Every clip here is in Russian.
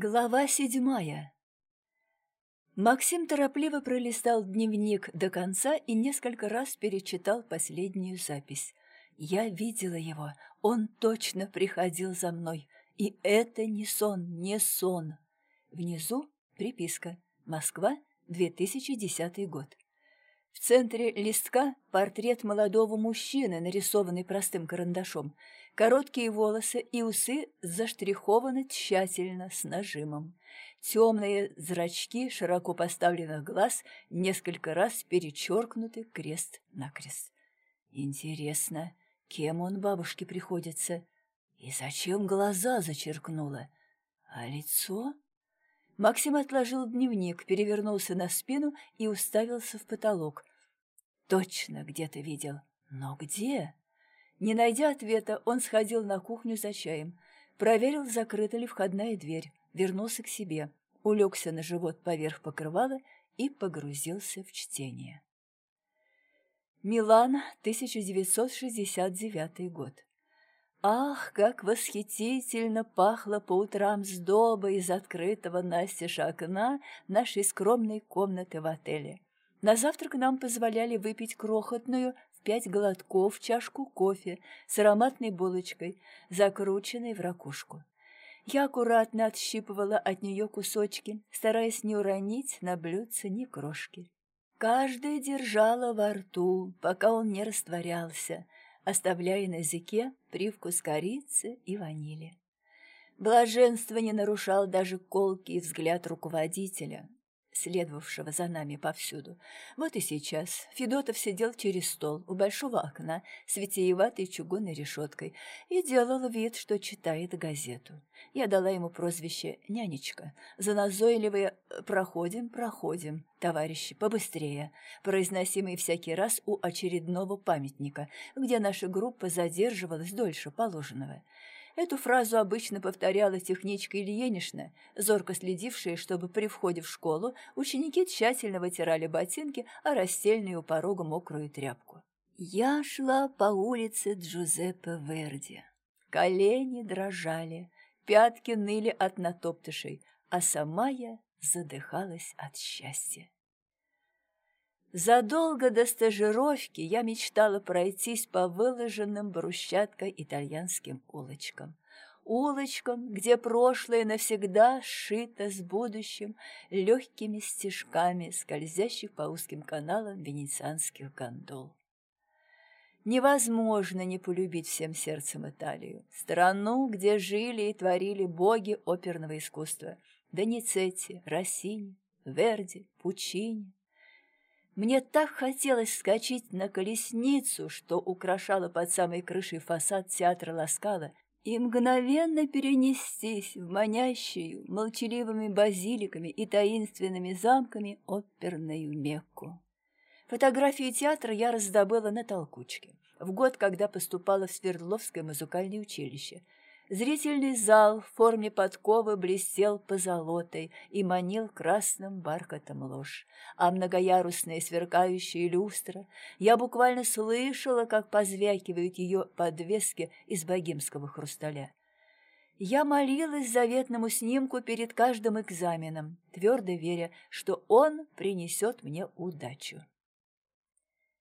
Глава седьмая Максим торопливо пролистал дневник до конца и несколько раз перечитал последнюю запись. Я видела его, он точно приходил за мной. И это не сон, не сон. Внизу приписка. Москва, 2010 год. В центре листка портрет молодого мужчины, нарисованный простым карандашом. Короткие волосы и усы заштрихованы тщательно, с нажимом. Темные зрачки широко поставленных глаз несколько раз перечеркнуты крест-накрест. Интересно, кем он бабушке приходится? И зачем глаза зачеркнула? А лицо? Максим отложил дневник, перевернулся на спину и уставился в потолок. Точно где-то видел. Но где? Не найдя ответа, он сходил на кухню за чаем, проверил, закрыта ли входная дверь, вернулся к себе, улегся на живот поверх покрывала и погрузился в чтение. Милан, 1969 год. Ах, как восхитительно пахло по утрам сдоба из открытого настежь окна нашей скромной комнаты в отеле. На завтрак нам позволяли выпить крохотную в пять глотков чашку кофе с ароматной булочкой, закрученной в ракушку. Я аккуратно отщипывала от нее кусочки, стараясь не уронить на блюдце ни крошки. Каждая держала во рту, пока он не растворялся, оставляя на языке привкус корицы и ванили. Блаженство не нарушал даже колкий взгляд руководителя, следовавшего за нами повсюду. Вот и сейчас Федотов сидел через стол у большого окна с витиеватой чугунной решеткой и делал вид, что читает газету. Я дала ему прозвище «нянечка» за назойливые «проходим, проходим, товарищи, побыстрее», произносимые всякий раз у очередного памятника, где наша группа задерживалась дольше положенного. Эту фразу обычно повторяла техничка Ильинична, зорко следившая, чтобы при входе в школу ученики тщательно вытирали ботинки, а расстельную у порога мокрую тряпку. Я шла по улице Джузеппе Верди. Колени дрожали, пятки ныли от натоптышей, а сама я задыхалась от счастья. Задолго до стажировки я мечтала пройтись по выложенным брусчаткой итальянским улочкам. Улочкам, где прошлое навсегда сшито с будущим легкими стежками, скользящих по узким каналам венецианских гондол. Невозможно не полюбить всем сердцем Италию, страну, где жили и творили боги оперного искусства – Доницетти, Россини, Верди, Пучини, мне так хотелось вскочить на колесницу, что украшала под самой крышей фасад театра Ласкала, и мгновенно перенестись в манящую, молчаливыми базиликами и таинственными замками оперную Мекку. Фотографию театра я раздобыла на толкучке, в год, когда поступала в Свердловское музыкальное училище – Зрительный зал в форме подковы блестел позолотой и манил красным бархатом ложь, а многоярусные сверкающие люстра я буквально слышала, как позвякивают ее подвески из богемского хрусталя. Я молилась заветному снимку перед каждым экзаменом, твердо веря, что он принесет мне удачу.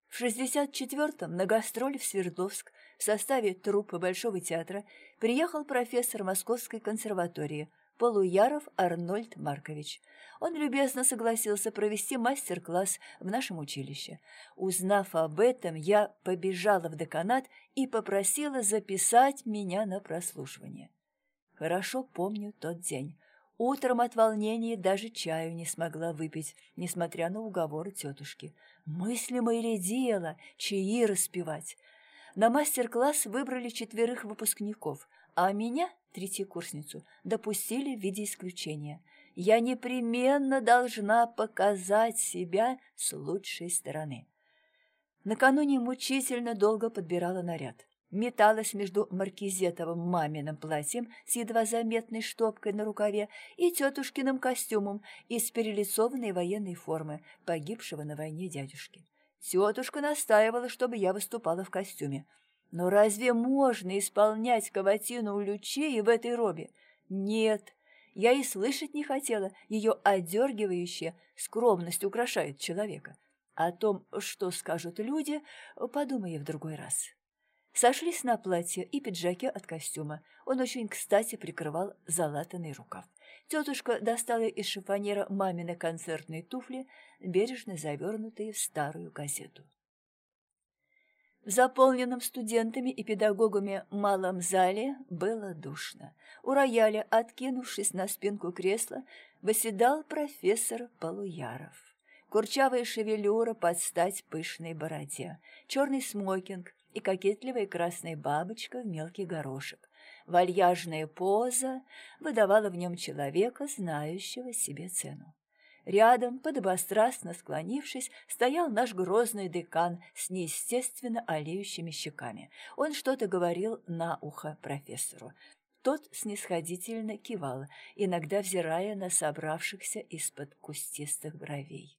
В 64-м на гастроль в Свердловск в составе труппы Большого театра приехал профессор Московской консерватории Полуяров Арнольд Маркович. Он любезно согласился провести мастер-класс в нашем училище. Узнав об этом, я побежала в деканат и попросила записать меня на прослушивание. Хорошо помню тот день. Утром от волнения даже чаю не смогла выпить, несмотря на уговор тетушки. Мыслимое ли дело чаи распевать? На мастер-класс выбрали четверых выпускников, а меня, третьекурсницу, допустили в виде исключения. Я непременно должна показать себя с лучшей стороны. Накануне мучительно долго подбирала наряд. Металась между маркизетовым маминым платьем с едва заметной штопкой на рукаве и тетушкиным костюмом из перелицованной военной формы погибшего на войне дядюшки. Тетушка настаивала, чтобы я выступала в костюме. Но разве можно исполнять каватину у лючей в этой робе? Нет, Я и слышать не хотела, ее одергивающая скромность украшает человека. О том, что скажут люди, подумай в другой раз. Сошлись на платье и пиджаке от костюма. Он очень кстати прикрывал залатанный рукав. Тетушка достала из шифонера мамины концертные туфли, бережно завернутые в старую газету. В заполненном студентами и педагогами малом зале было душно. У рояля, откинувшись на спинку кресла, восседал профессор Полуяров. Курчавая шевелюра под стать пышной бороде, черный смокинг и кокетливая красная бабочка в мелкий горошек. Вальяжная поза выдавала в нем человека, знающего себе цену. Рядом, подобострастно склонившись, стоял наш грозный декан с неестественно олеющими щеками. Он что-то говорил на ухо профессору. Тот снисходительно кивал, иногда взирая на собравшихся из-под кустистых бровей.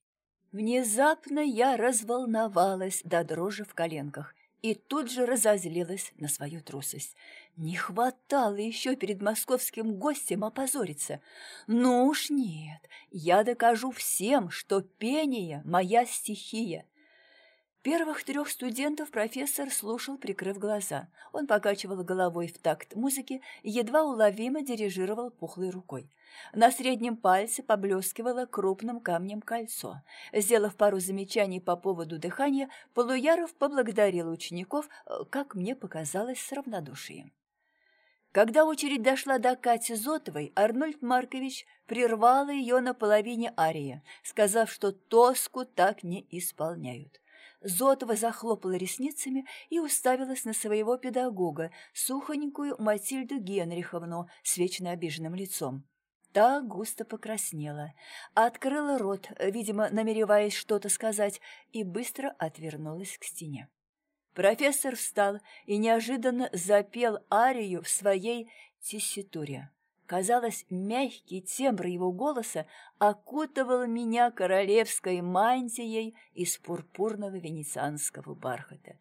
Внезапно я разволновалась до дрожи в коленках и тут же разозлилась на свою трусость. Не хватало еще перед московским гостем опозориться. Ну уж нет, я докажу всем, что пение — моя стихия. Первых трех студентов профессор слушал, прикрыв глаза. Он покачивал головой в такт музыки и едва уловимо дирижировал пухлой рукой. На среднем пальце поблескивало крупным камнем кольцо. Сделав пару замечаний по поводу дыхания, Полуяров поблагодарил учеников, как мне показалось, с равнодушием. Когда очередь дошла до Кати Зотовой, Арнольд Маркович прервал ее на половине арии, сказав, что тоску так не исполняют. Зотова захлопала ресницами и уставилась на своего педагога, сухонькую Матильду Генриховну с вечно обиженным лицом. Та густо покраснела, открыла рот, видимо, намереваясь что-то сказать, и быстро отвернулась к стене. Профессор встал и неожиданно запел арию в своей тесситуре. Казалось, мягкий тембр его голоса окутывал меня королевской мантией из пурпурного венецианского бархата.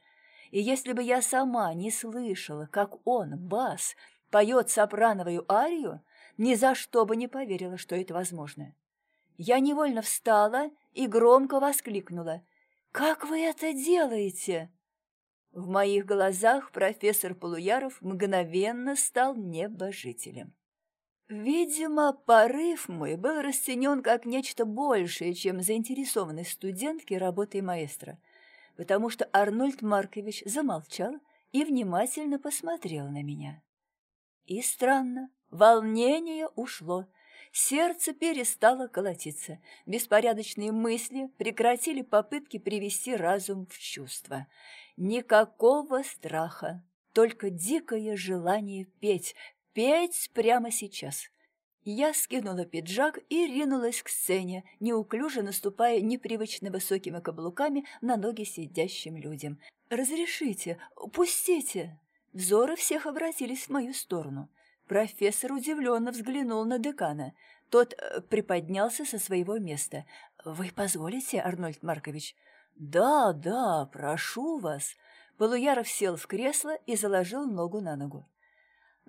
И если бы я сама не слышала, как он, бас, поет сопрановую арию, ни за что бы не поверила, что это возможно. Я невольно встала и громко воскликнула. «Как вы это делаете?» В моих глазах профессор Полуяров мгновенно стал небожителем. Видимо, порыв мой был растенен как нечто большее, чем заинтересованность студентки работой маэстро, потому что Арнольд Маркович замолчал и внимательно посмотрел на меня. И странно, волнение ушло, сердце перестало колотиться, беспорядочные мысли прекратили попытки привести разум в чувство. Никакого страха, только дикое желание петь, петь прямо сейчас. Я скинула пиджак и ринулась к сцене, неуклюже наступая непривычно высокими каблуками на ноги сидящим людям. «Разрешите, пустите!» Взоры всех обратились в мою сторону. Профессор удивленно взглянул на декана. Тот э, приподнялся со своего места. «Вы позволите, Арнольд Маркович?» «Да, да, прошу вас». Полуяров сел в кресло и заложил ногу на ногу.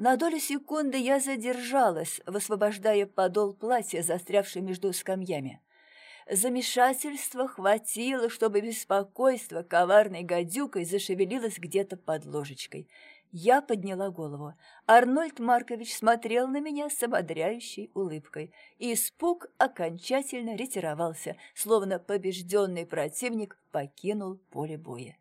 На долю секунды я задержалась, высвобождая подол платья, застрявший между скамьями. Замешательства хватило, чтобы беспокойство коварной гадюкой зашевелилось где-то под ложечкой. Я подняла голову. Арнольд Маркович смотрел на меня с ободряющей улыбкой. И испуг окончательно ретировался, словно побежденный противник покинул поле боя.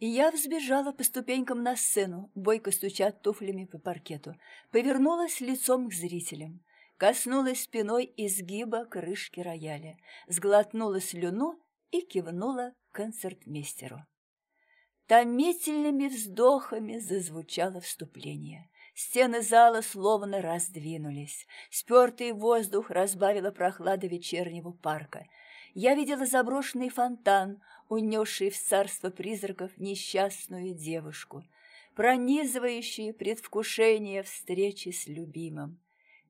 И я взбежала по ступенькам на сцену, бойко стуча туфлями по паркету, повернулась лицом к зрителям, коснулась спиной изгиба крышки рояля, сглотнула слюну и кивнула концертмейстеру. Томительными вздохами зазвучало вступление. Стены зала словно раздвинулись. Спертый воздух разбавила прохлада вечернего парка. Я видела заброшенный фонтан, унесший в царство призраков несчастную девушку, пронизывающие предвкушение встречи с любимым.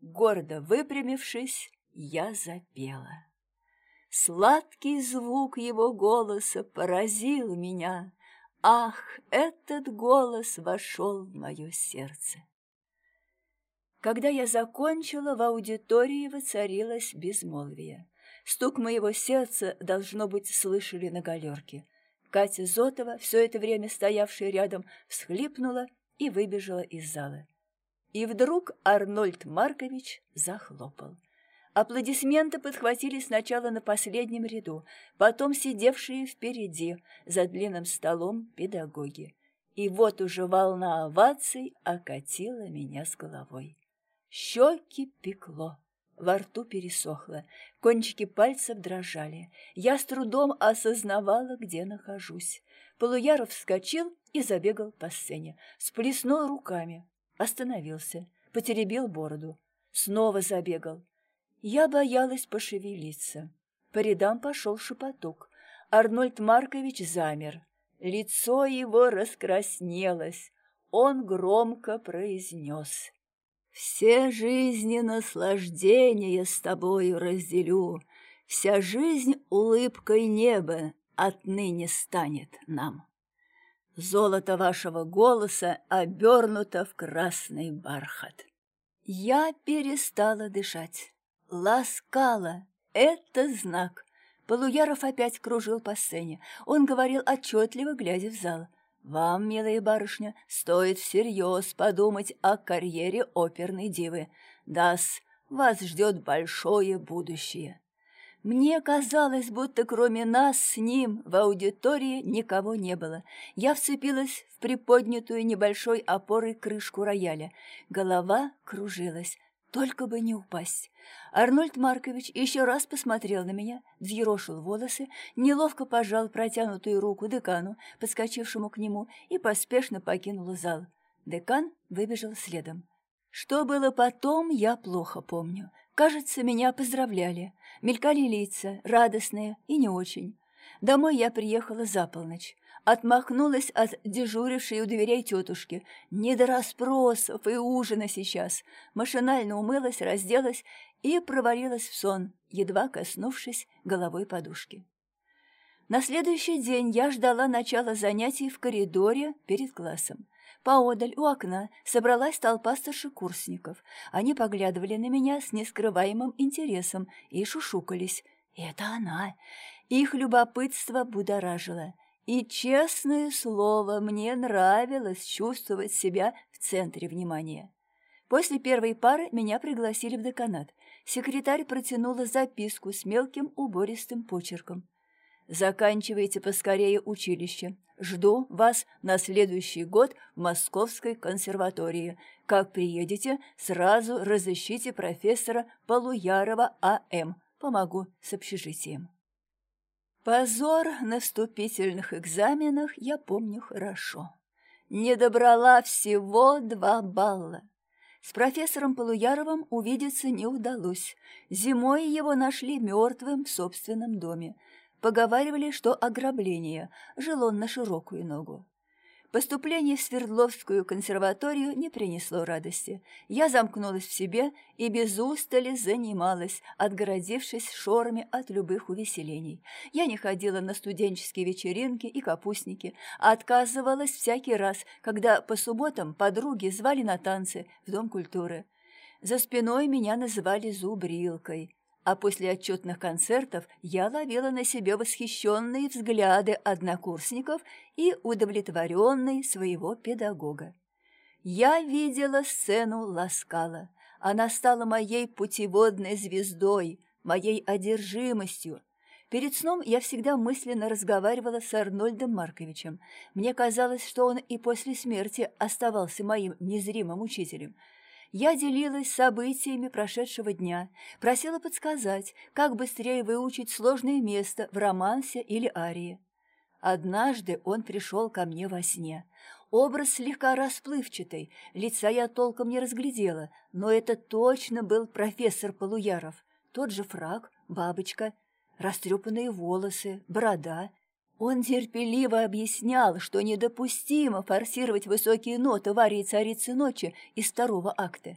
Гордо выпрямившись, я запела. Сладкий звук его голоса поразил меня. Ах, этот голос вошел в мое сердце. Когда я закончила, в аудитории воцарилось безмолвие. Стук моего сердца, должно быть, слышали на галерке. Катя Зотова, все это время стоявшая рядом, всхлипнула и выбежала из зала. И вдруг Арнольд Маркович захлопал. Аплодисменты подхватили сначала на последнем ряду, потом сидевшие впереди, за длинным столом педагоги. И вот уже волна оваций окатила меня с головой. Щеки пекло, во рту пересохло, кончики пальцев дрожали. Я с трудом осознавала, где нахожусь. Полуяров вскочил и забегал по сцене, сплеснул руками, остановился, потеребил бороду, снова забегал. Я боялась пошевелиться. По рядам пошел шепоток. Арнольд Маркович замер. Лицо его раскраснелось. Он громко произнес. Все жизни наслаждения с тобою разделю, Вся жизнь улыбкой неба отныне станет нам. Золото вашего голоса обернуто в красный бархат. Я перестала дышать. Ласкала. Это знак. Полуяров опять кружил по сцене. Он говорил отчетливо, глядя в зал. Вам, милая барышня, стоит всерьез подумать о карьере оперной дивы. Дас, вас ждет большое будущее. Мне казалось, будто кроме нас с ним в аудитории никого не было. Я вцепилась в приподнятую небольшой опорой крышку рояля. Голова кружилась, только бы не упасть. Арнольд Маркович еще раз посмотрел на меня, взъерошил волосы, неловко пожал протянутую руку декану, подскочившему к нему, и поспешно покинул зал. Декан выбежал следом. Что было потом, я плохо помню. Кажется, меня поздравляли. Мелькали лица, радостные и не очень. Домой я приехала за полночь отмахнулась от дежурившей у дверей тетушки. Не до расспросов и ужина сейчас. Машинально умылась, разделась и провалилась в сон, едва коснувшись головой подушки. На следующий день я ждала начала занятий в коридоре перед классом. Поодаль, у окна, собралась толпа старшекурсников. Они поглядывали на меня с нескрываемым интересом и шушукались. Это она. Их любопытство будоражило. И, честное слово, мне нравилось чувствовать себя в центре внимания. После первой пары меня пригласили в деканат. Секретарь протянула записку с мелким убористым почерком. «Заканчивайте поскорее училище. Жду вас на следующий год в Московской консерватории. Как приедете, сразу разыщите профессора Полуярова А.М. Помогу с общежитием». Позор на вступительных экзаменах я помню хорошо. Не добрала всего два балла. С профессором Полуяровым увидеться не удалось. Зимой его нашли мертвым в собственном доме. Поговаривали, что ограбление, жил он на широкую ногу. Поступление в Свердловскую консерваторию не принесло радости. Я замкнулась в себе и без устали занималась, отгородившись шорами от любых увеселений. Я не ходила на студенческие вечеринки и капустники, а отказывалась всякий раз, когда по субботам подруги звали на танцы в Дом культуры. За спиной меня называли зубрилкой а после отчетных концертов я ловила на себе восхищенные взгляды однокурсников и удовлетворенный своего педагога. Я видела сцену Ласкала. Она стала моей путеводной звездой, моей одержимостью. Перед сном я всегда мысленно разговаривала с Арнольдом Марковичем. Мне казалось, что он и после смерти оставался моим незримым учителем – я делилась событиями прошедшего дня, просила подсказать, как быстрее выучить сложное место в романсе или арии. Однажды он пришел ко мне во сне. Образ слегка расплывчатый, лица я толком не разглядела, но это точно был профессор Полуяров. Тот же фраг, бабочка, растрепанные волосы, борода — он терпеливо объяснял, что недопустимо форсировать высокие ноты в арии «Царицы ночи» из второго акта.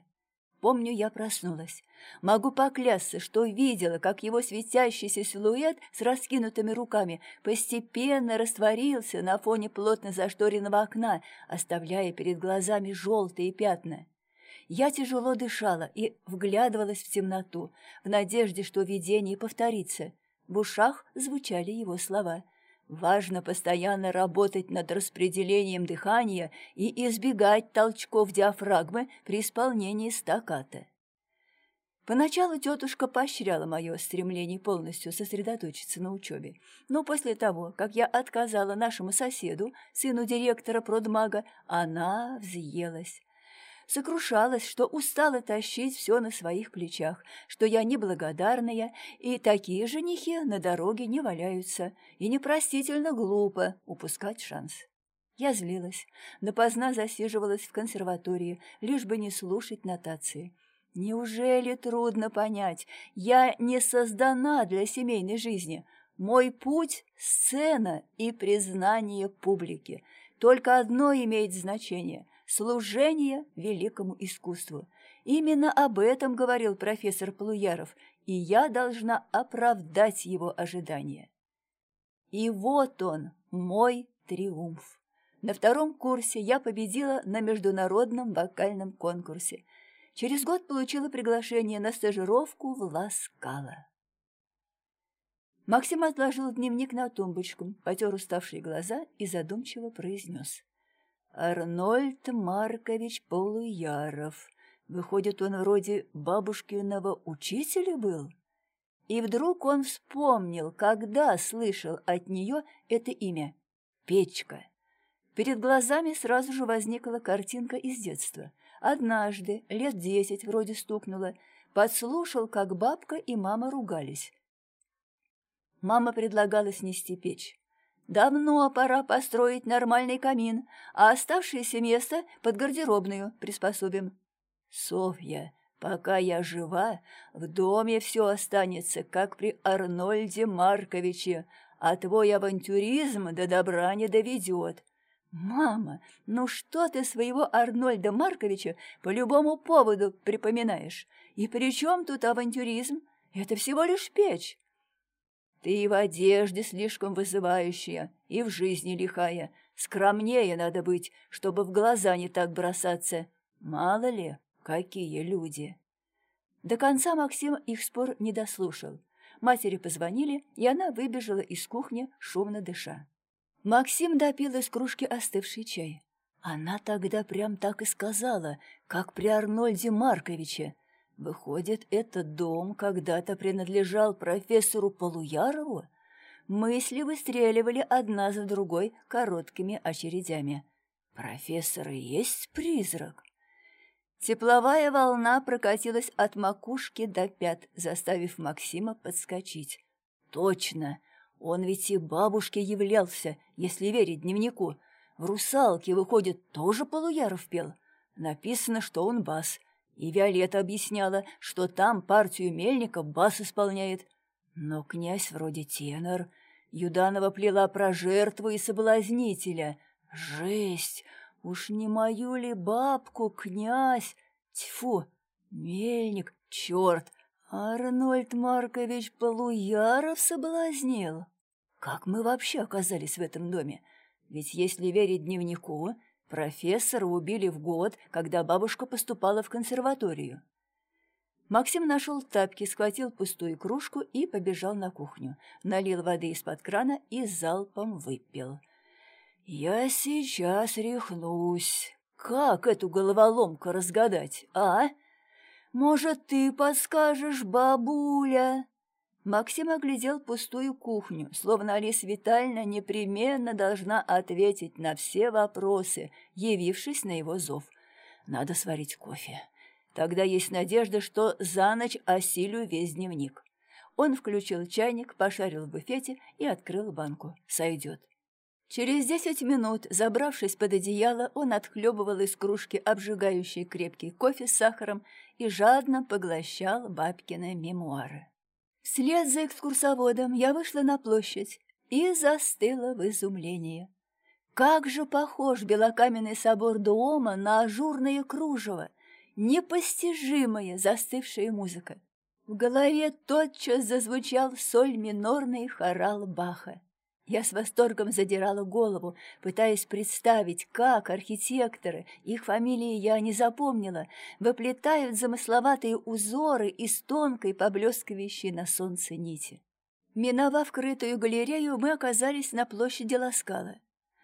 Помню, я проснулась. Могу поклясться, что видела, как его светящийся силуэт с раскинутыми руками постепенно растворился на фоне плотно зашторенного окна, оставляя перед глазами желтые пятна. Я тяжело дышала и вглядывалась в темноту, в надежде, что видение повторится. В ушах звучали его слова. Важно постоянно работать над распределением дыхания и избегать толчков диафрагмы при исполнении стаката. Поначалу тетушка поощряла мое стремление полностью сосредоточиться на учебе, но после того, как я отказала нашему соседу, сыну директора продмага, она взъелась. Сокрушалась, что устала тащить все на своих плечах, что я неблагодарная, и такие женихи на дороге не валяются, и непростительно глупо упускать шанс. Я злилась, допоздна засиживалась в консерватории, лишь бы не слушать нотации – Неужели трудно понять? Я не создана для семейной жизни. Мой путь – сцена и признание публики. Только одно имеет значение – служение великому искусству. Именно об этом говорил профессор Плуяров, и я должна оправдать его ожидания. И вот он, мой триумф. На втором курсе я победила на международном вокальном конкурсе – Через год получила приглашение на стажировку в Ласкало. Максим отложил дневник на тумбочку, потер уставшие глаза и задумчиво произнес. «Арнольд Маркович Полуяров. Выходит, он вроде бабушкиного учителя был?» И вдруг он вспомнил, когда слышал от нее это имя — Печка. Перед глазами сразу же возникла картинка из детства — Однажды, лет десять вроде стукнуло, подслушал, как бабка и мама ругались. Мама предлагала снести печь. Давно пора построить нормальный камин, а оставшееся место под гардеробную приспособим. Софья, пока я жива, в доме все останется, как при Арнольде Марковиче, а твой авантюризм до добра не доведет. «Мама, ну что ты своего Арнольда Марковича по любому поводу припоминаешь? И при чем тут авантюризм? Это всего лишь печь». «Ты и в одежде слишком вызывающая, и в жизни лихая. Скромнее надо быть, чтобы в глаза не так бросаться. Мало ли, какие люди». До конца Максим их спор не дослушал. Матери позвонили, и она выбежала из кухни, шумно дыша. Максим допил из кружки остывший чай. Она тогда прям так и сказала, как при Арнольде Марковиче. Выходит, этот дом когда-то принадлежал профессору Полуярову? Мысли выстреливали одна за другой короткими очередями. Профессор есть призрак. Тепловая волна прокатилась от макушки до пят, заставив Максима подскочить. Точно, он ведь и бабушке являлся, если верить дневнику. В «Русалке», выходит, тоже Полуяров пел. Написано, что он бас. И Виолетта объясняла, что там партию Мельника бас исполняет. Но князь вроде тенор. Юданова плела про жертву и соблазнителя. Жесть! Уж не мою ли бабку, князь? Тьфу! Мельник, черт! Арнольд Маркович Полуяров соблазнил. Как мы вообще оказались в этом доме? Ведь если верить дневнику, профессора убили в год, когда бабушка поступала в консерваторию. Максим нашел тапки, схватил пустую кружку и побежал на кухню. Налил воды из-под крана и залпом выпил. «Я сейчас рехнусь. Как эту головоломку разгадать, а?» Может, ты подскажешь, бабуля?» Максим оглядел пустую кухню, словно Алиса Витальевна непременно должна ответить на все вопросы, явившись на его зов. «Надо сварить кофе. Тогда есть надежда, что за ночь осилю весь дневник». Он включил чайник, пошарил в буфете и открыл банку. «Сойдет». Через десять минут, забравшись под одеяло, он отхлебывал из кружки обжигающий крепкий кофе с сахаром и жадно поглощал бабкины мемуары. Вслед за экскурсоводом я вышла на площадь и застыла в изумлении. Как же похож белокаменный собор Дуома на ажурное кружево, непостижимая застывшая музыка. В голове тотчас зазвучал соль минорный хорал Баха. Я с восторгом задирала голову, пытаясь представить, как архитекторы, их фамилии я не запомнила, выплетают замысловатые узоры из тонкой, поблескивающей на солнце нити. Миновав крытую галерею, мы оказались на площади Ласкала.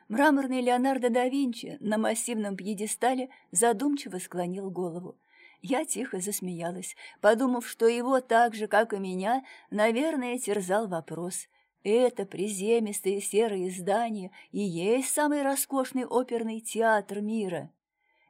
Мраморный Леонардо да Винчи на массивном пьедестале задумчиво склонил голову. Я тихо засмеялась, подумав, что его так же, как и меня, наверное, терзал вопрос. Это приземистое серое здание и есть самый роскошный оперный театр мира.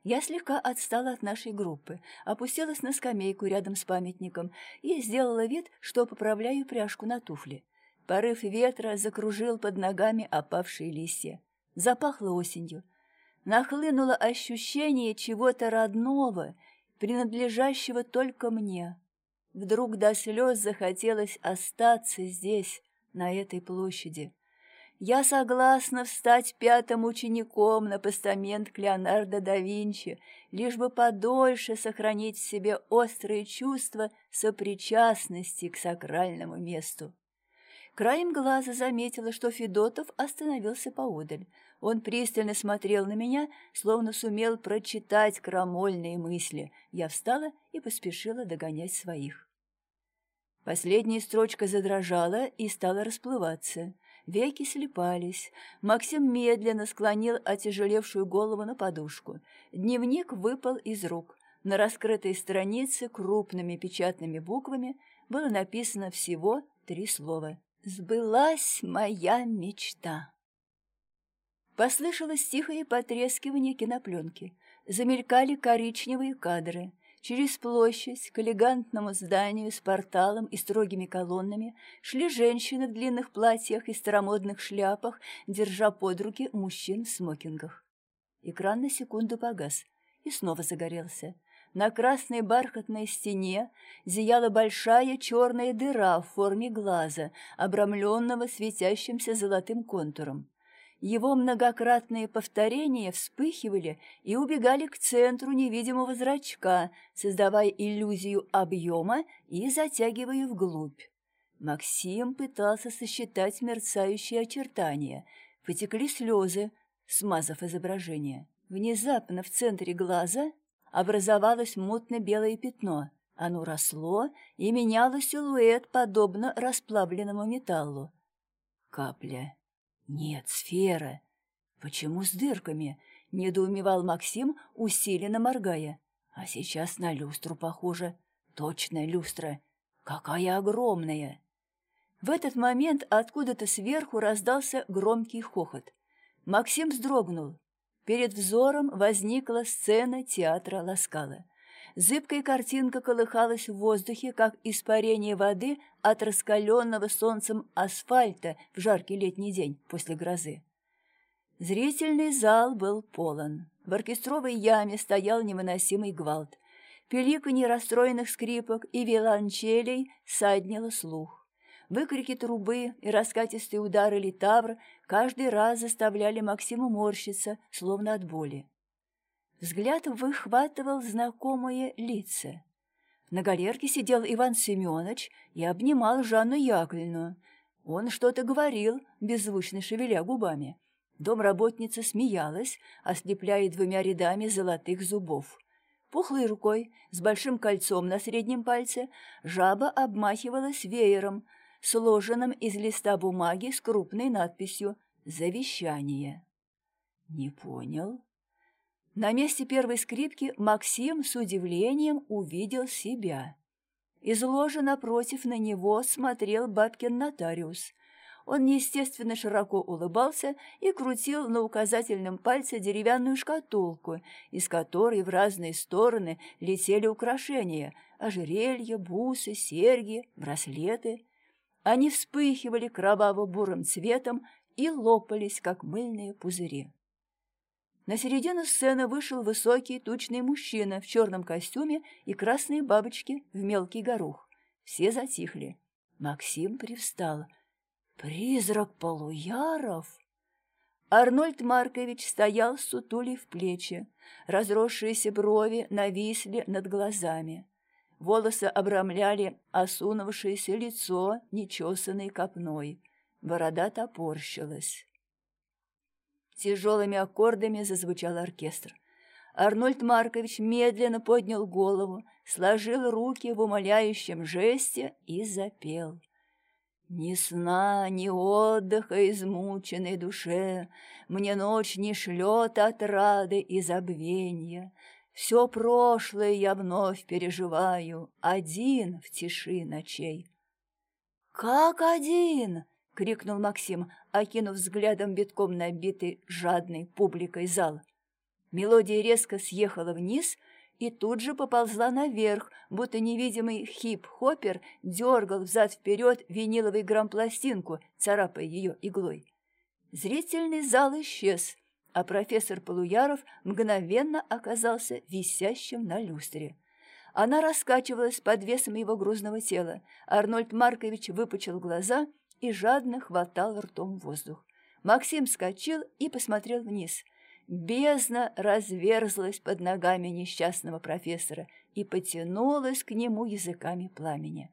Я слегка отстала от нашей группы, опустилась на скамейку рядом с памятником и сделала вид, что поправляю пряжку на туфле. Порыв ветра закружил под ногами опавшие листья. Запахло осенью. Нахлынуло ощущение чего-то родного, принадлежащего только мне. Вдруг до слез захотелось остаться здесь, на этой площади. Я согласна встать пятым учеником на постамент к Леонардо да Винчи, лишь бы подольше сохранить в себе острые чувства сопричастности к сакральному месту. Краем глаза заметила, что Федотов остановился поодаль. Он пристально смотрел на меня, словно сумел прочитать крамольные мысли. Я встала и поспешила догонять своих. Последняя строчка задрожала и стала расплываться. Веки слепались. Максим медленно склонил отяжелевшую голову на подушку. Дневник выпал из рук. На раскрытой странице крупными печатными буквами было написано всего три слова. «Сбылась моя мечта». Послышалось тихое потрескивание кинопленки. Замелькали коричневые кадры. Через площадь к элегантному зданию с порталом и строгими колоннами шли женщины в длинных платьях и старомодных шляпах, держа под руки мужчин в смокингах. Экран на секунду погас и снова загорелся. На красной бархатной стене зияла большая черная дыра в форме глаза, обрамленного светящимся золотым контуром. Его многократные повторения вспыхивали и убегали к центру невидимого зрачка, создавая иллюзию объема и затягивая вглубь. Максим пытался сосчитать мерцающие очертания. Потекли слезы, смазав изображение. Внезапно в центре глаза образовалось мутно-белое пятно. Оно росло и меняло силуэт, подобно расплавленному металлу. Капля. «Нет, сфера. Почему с дырками?» — недоумевал Максим, усиленно моргая. «А сейчас на люстру похоже. Точная люстра. Какая огромная!» В этот момент откуда-то сверху раздался громкий хохот. Максим вздрогнул. Перед взором возникла сцена театра Ласкала. Зыбкая картинка колыхалась в воздухе, как испарение воды от раскаленного солнцем асфальта в жаркий летний день после грозы. Зрительный зал был полон. В оркестровой яме стоял невыносимый гвалт. Пеликанье расстроенных скрипок и виолончелей саднило слух. Выкрики трубы и раскатистые удары литавр каждый раз заставляли Максима морщиться, словно от боли. Взгляд выхватывал знакомые лица. На галерке сидел Иван Семенович и обнимал Жанну Яковлевну. Он что-то говорил, беззвучно шевеля губами. Домработница смеялась, ослепляя двумя рядами золотых зубов. Пухлой рукой, с большим кольцом на среднем пальце, жаба обмахивалась веером, сложенным из листа бумаги с крупной надписью «Завещание». «Не понял», на месте первой скрипки Максим с удивлением увидел себя. Из ложи напротив на него смотрел бабкин нотариус. Он неестественно широко улыбался и крутил на указательном пальце деревянную шкатулку, из которой в разные стороны летели украшения – ожерелья, бусы, серьги, браслеты. Они вспыхивали кроваво-бурым цветом и лопались, как мыльные пузыри. На середину сцены вышел высокий, тучный мужчина в черном костюме и красные бабочки в мелкий горох. Все затихли. Максим привстал. «Призрак Полуяров!» Арнольд Маркович стоял, сутулей в плечи. Разросшиеся брови нависли над глазами. Волосы обрамляли осунувшееся лицо, нечесанной копной. Борода топорщилась. Тяжелыми аккордами зазвучал оркестр. Арнольд Маркович медленно поднял голову, сложил руки в умоляющем жесте и запел. Ни сна, ни отдыха измученной душе, Мне ночь не шлет отрады и забвенья. Все прошлое я вновь переживаю, Один в тиши ночей. «Как один?» — крикнул Максим, окинув взглядом битком набитый жадной публикой зал. Мелодия резко съехала вниз и тут же поползла наверх, будто невидимый хип-хоппер дергал взад-вперед виниловой грампластинку, царапая ее иглой. Зрительный зал исчез, а профессор Полуяров мгновенно оказался висящим на люстре. Она раскачивалась под весом его грузного тела. Арнольд Маркович выпучил глаза и жадно хватал ртом воздух. Максим вскочил и посмотрел вниз. Бездна разверзлась под ногами несчастного профессора и потянулась к нему языками пламени.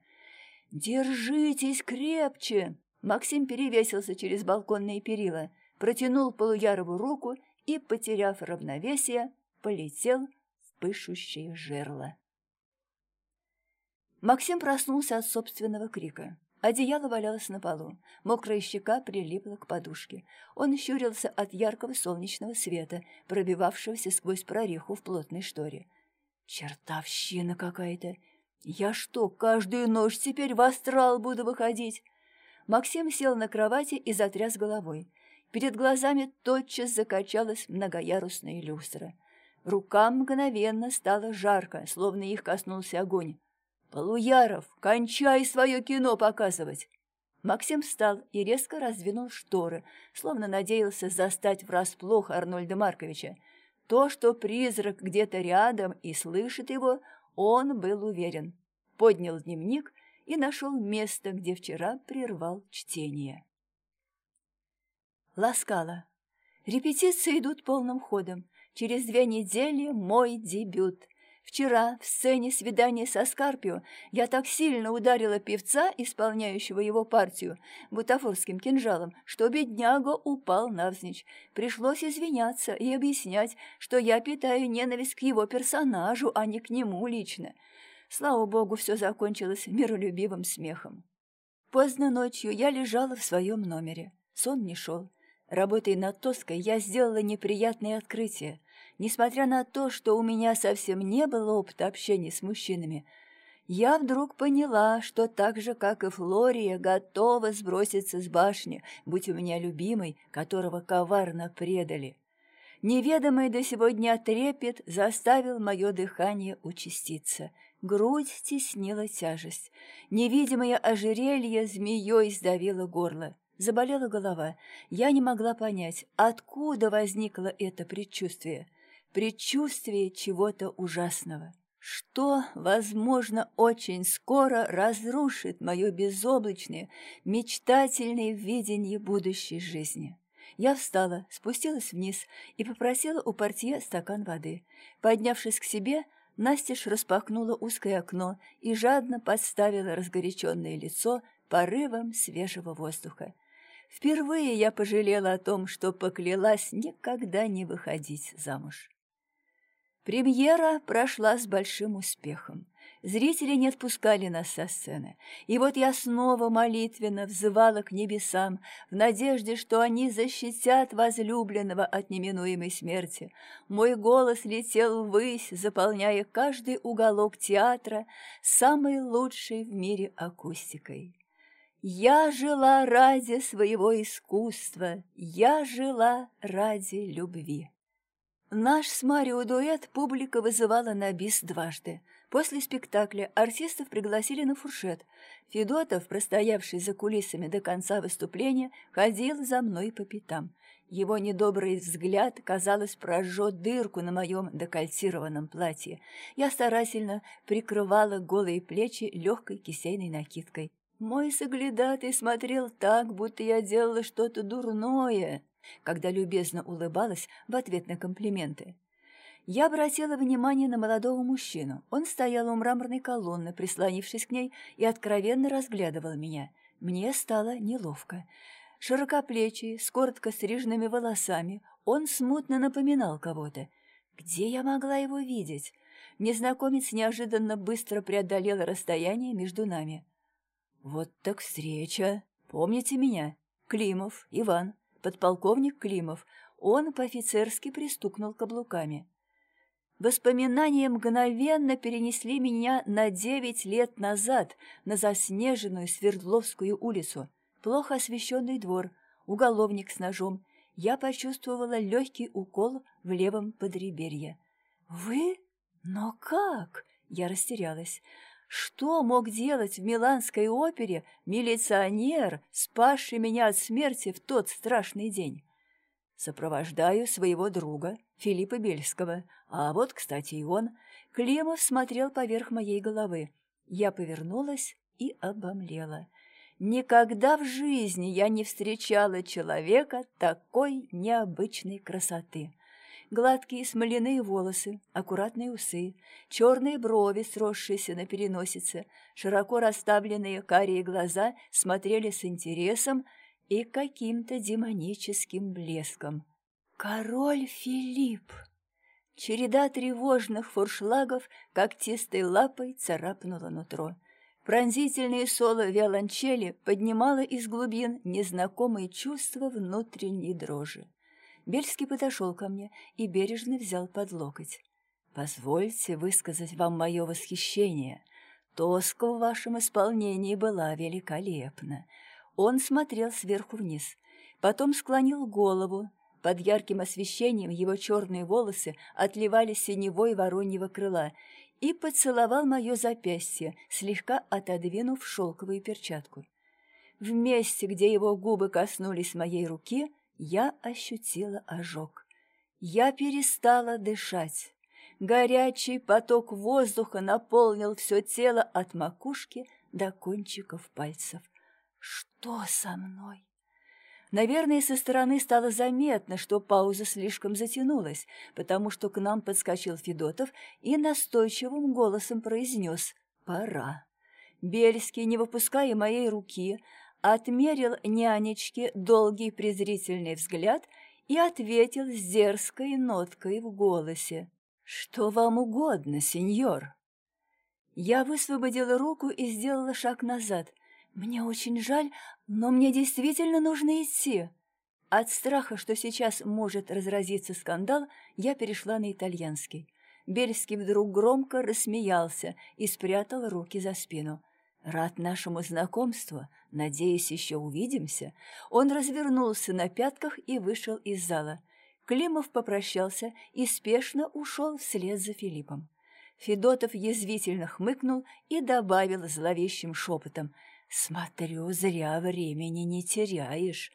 «Держитесь крепче!» Максим перевесился через балконные перила, протянул Полуярову руку и, потеряв равновесие, полетел в пышущее жерло. Максим проснулся от собственного крика. Одеяло валялось на полу, мокрая щека прилипла к подушке. Он щурился от яркого солнечного света, пробивавшегося сквозь прореху в плотной шторе. «Чертовщина какая-то! Я что, каждую ночь теперь в астрал буду выходить?» Максим сел на кровати и затряс головой. Перед глазами тотчас закачалась многоярусная люстра. Рукам мгновенно стало жарко, словно их коснулся огонь. «Полуяров, кончай свое кино показывать!» Максим встал и резко раздвинул шторы, словно надеялся застать врасплох Арнольда Марковича. То, что призрак где-то рядом и слышит его, он был уверен. Поднял дневник и нашел место, где вчера прервал чтение. Ласкала. Репетиции идут полным ходом. Через две недели мой дебют. Вчера в сцене свидания со Скарпио я так сильно ударила певца, исполняющего его партию, бутафорским кинжалом, что бедняга упал навзничь. Пришлось извиняться и объяснять, что я питаю ненависть к его персонажу, а не к нему лично. Слава богу, все закончилось миролюбивым смехом. Поздно ночью я лежала в своем номере. Сон не шел. Работая над Тоской, я сделала неприятное открытие. Несмотря на то, что у меня совсем не было опыта общения с мужчинами, я вдруг поняла, что так же, как и Флория, готова сброситься с башни, будь у меня любимый, которого коварно предали. Неведомый до сегодня трепет заставил мое дыхание участиться. Грудь теснила тяжесть. Невидимое ожерелье змеей сдавило горло. Заболела голова. Я не могла понять, откуда возникло это предчувствие предчувствие чего-то ужасного, что, возможно, очень скоро разрушит мое безоблачное, мечтательное видение будущей жизни. Я встала, спустилась вниз и попросила у портье стакан воды. Поднявшись к себе, Настеж распахнула узкое окно и жадно подставила разгоряченное лицо порывом свежего воздуха. Впервые я пожалела о том, что поклялась никогда не выходить замуж. Премьера прошла с большим успехом. Зрители не отпускали нас со сцены. И вот я снова молитвенно взывала к небесам в надежде, что они защитят возлюбленного от неминуемой смерти. Мой голос летел ввысь, заполняя каждый уголок театра самой лучшей в мире акустикой. Я жила ради своего искусства, я жила ради любви. Наш с Марио дуэт публика вызывала на бис дважды. После спектакля артистов пригласили на фуршет. Федотов, простоявший за кулисами до конца выступления, ходил за мной по пятам. Его недобрый взгляд, казалось, прожжет дырку на моем декольтированном платье. Я старательно прикрывала голые плечи легкой кисейной накидкой. Мой соглядатый смотрел так, будто я делала что-то дурное когда любезно улыбалась в ответ на комплименты. Я обратила внимание на молодого мужчину. Он стоял у мраморной колонны, прислонившись к ней, и откровенно разглядывал меня. Мне стало неловко. Широкоплечий, с коротко стриженными волосами, он смутно напоминал кого-то. Где я могла его видеть? Незнакомец неожиданно быстро преодолел расстояние между нами. «Вот так встреча! Помните меня? Климов, Иван, подполковник Климов. Он по-офицерски пристукнул каблуками. Воспоминания мгновенно перенесли меня на девять лет назад на заснеженную Свердловскую улицу, плохо освещенный двор, уголовник с ножом. Я почувствовала легкий укол в левом подреберье. «Вы? Но как?» Я растерялась. Что мог делать в Миланской опере милиционер, спасший меня от смерти в тот страшный день? Сопровождаю своего друга, Филиппа Бельского. А вот, кстати, и он. Климов смотрел поверх моей головы. Я повернулась и обомлела. Никогда в жизни я не встречала человека такой необычной красоты. Гладкие смоляные волосы, аккуратные усы, черные брови, сросшиеся на переносице, широко расставленные карие глаза смотрели с интересом, и каким-то демоническим блеском. Король Филипп! Череда тревожных фуршлагов когтистой лапой царапнула нутро. Пронзительное соло виолончели поднимало из глубин незнакомые чувства внутренней дрожи. Бельский подошел ко мне и бережно взял под локоть. «Позвольте высказать вам мое восхищение. Тоска в вашем исполнении была великолепна. Он смотрел сверху вниз, потом склонил голову. Под ярким освещением его черные волосы отливали синевой вороньего крыла и поцеловал мое запястье, слегка отодвинув шелковую перчатку. В месте, где его губы коснулись моей руки, я ощутила ожог. Я перестала дышать. Горячий поток воздуха наполнил все тело от макушки до кончиков пальцев. Что со мной? Наверное, со стороны стало заметно, что пауза слишком затянулась, потому что к нам подскочил Федотов и настойчивым голосом произнес «Пора». Бельский, не выпуская моей руки, отмерил нянечке долгий презрительный взгляд и ответил с дерзкой ноткой в голосе. «Что вам угодно, сеньор?» Я высвободила руку и сделала шаг назад. «Мне очень жаль, но мне действительно нужно идти». От страха, что сейчас может разразиться скандал, я перешла на итальянский. Бельский вдруг громко рассмеялся и спрятал руки за спину. «Рад нашему знакомству. Надеюсь, еще увидимся». Он развернулся на пятках и вышел из зала. Климов попрощался и спешно ушел вслед за Филиппом. Федотов язвительно хмыкнул и добавил зловещим шепотом — Смотрю, зря времени не теряешь.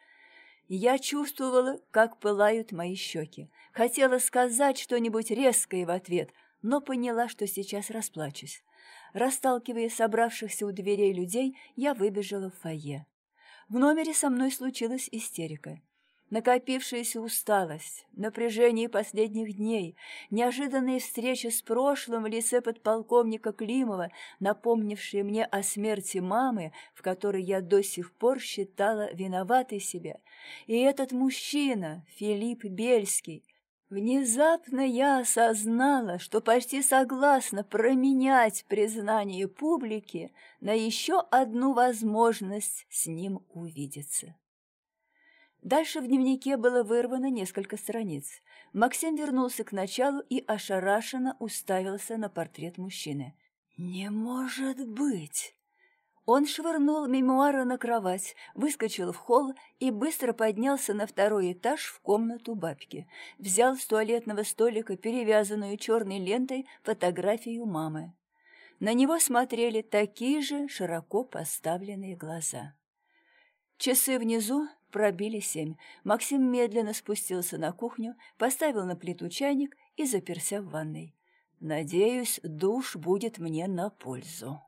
Я чувствовала, как пылают мои щеки. Хотела сказать что-нибудь резкое в ответ, но поняла, что сейчас расплачусь. Расталкивая собравшихся у дверей людей, я выбежала в фойе. В номере со мной случилась истерика. Накопившаяся усталость, напряжение последних дней, неожиданные встречи с прошлым в лице подполковника Климова, напомнившие мне о смерти мамы, в которой я до сих пор считала виноватой себя, и этот мужчина, Филипп Бельский, Внезапно я осознала, что почти согласна променять признание публики на еще одну возможность с ним увидеться. Дальше в дневнике было вырвано несколько страниц. Максим вернулся к началу и ошарашенно уставился на портрет мужчины. «Не может быть!» Он швырнул мемуары на кровать, выскочил в холл и быстро поднялся на второй этаж в комнату бабки. Взял с туалетного столика перевязанную черной лентой фотографию мамы. На него смотрели такие же широко поставленные глаза. Часы внизу пробили семь. Максим медленно спустился на кухню, поставил на плиту чайник и заперся в ванной. «Надеюсь, душ будет мне на пользу».